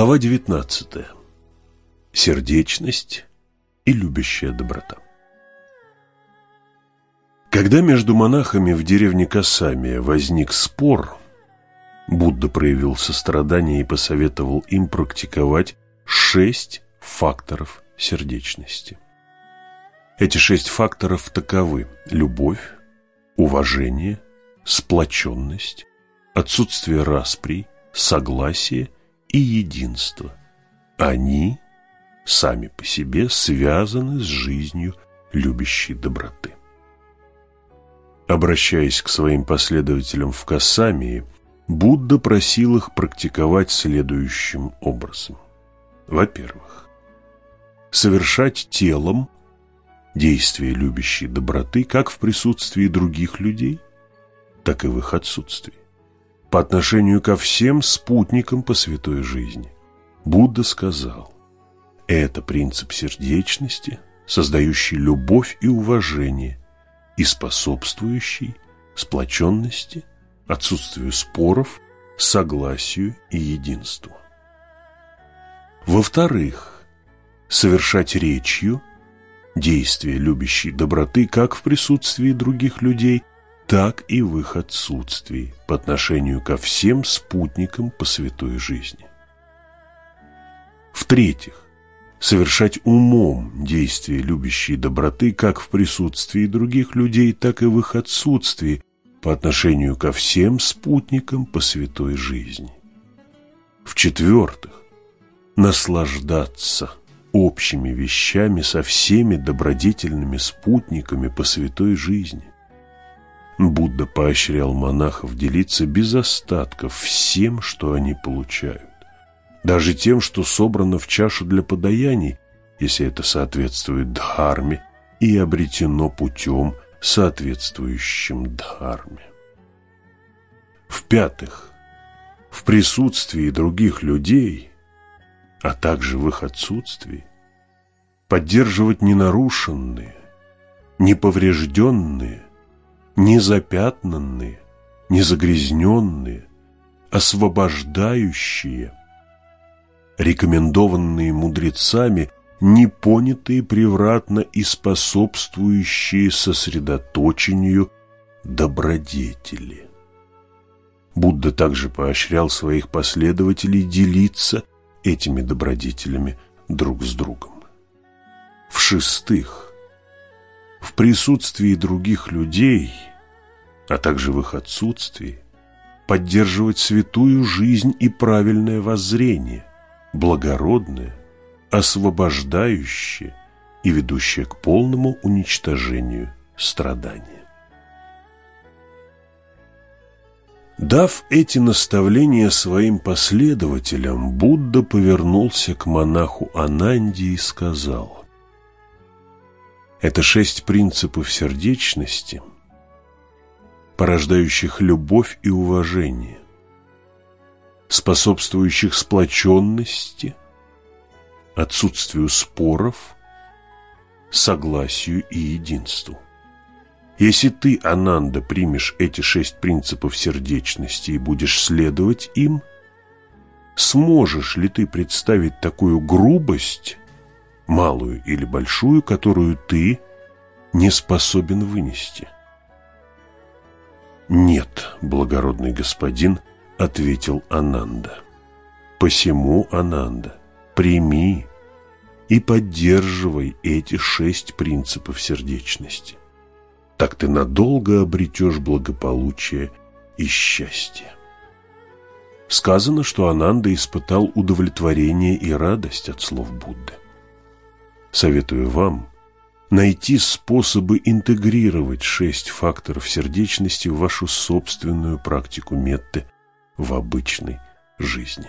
Глава 19. Сердечность и любящая доброта. Когда между монахами в деревне Касамия возник спор, Будда проявил сострадание и посоветовал им практиковать шесть факторов сердечности. Эти шесть факторов таковы – любовь, уважение, сплоченность, отсутствие распри, согласие и единство. Они сами по себе связаны с жизнью любящей доброты. Обращаясь к своим последователям в Касамии, Будда просил их практиковать следующим образом. Во-первых, совершать телом действия любящей доброты как в присутствии других людей, так и в их отсутствии. По отношению ко всем спутникам по святой жизни. Будда сказал, это принцип сердечности, создающий любовь и уважение и способствующий сплоченности, отсутствию споров, согласию и единству. Во-вторых, совершать речью действия любящей доброты как в присутствии других людей, так и в их отсутствии по отношению ко всем спутникам по святой жизни. В-третьих, совершать умом действия любящей доброты как в присутствии других людей, так и в их отсутствии по отношению ко всем спутникам по святой жизни. В-четвертых, наслаждаться общими вещами со всеми добродетельными спутниками по святой жизни. Будда поощрял монахов делиться без остатков всем, что они получают. Даже тем, что собрано в чашу для подаяний, если это соответствует дхарме и обретено путем, соответствующим дхарме. В-пятых, в присутствии других людей – а также в их отсутствии, поддерживать ненарушенные, неповрежденные, незапятнанные, незагрязненные, освобождающие, рекомендованные мудрецами, непонятые превратно и способствующие сосредоточению добродетели. Будда также поощрял своих последователей делиться этими добродетелями друг с другом. В-шестых, в присутствии других людей, а также в их отсутствии, поддерживать святую жизнь и правильное воззрение, благородное, освобождающее и ведущее к полному уничтожению страдания. Дав эти наставления своим последователям, Будда повернулся к монаху Ананди и сказал, «Это шесть принципов сердечности, порождающих любовь и уважение, способствующих сплоченности, отсутствию споров, согласию и единству». Если ты, Ананда, примешь эти шесть принципов сердечности и будешь следовать им, сможешь ли ты представить такую грубость, малую или большую, которую ты не способен вынести? «Нет, благородный господин», — ответил Ананда. «Посему, Ананда, прими и поддерживай эти шесть принципов сердечности так ты надолго обретешь благополучие и счастье. Сказано, что Ананда испытал удовлетворение и радость от слов Будды. Советую вам найти способы интегрировать шесть факторов сердечности в вашу собственную практику метты в обычной жизни.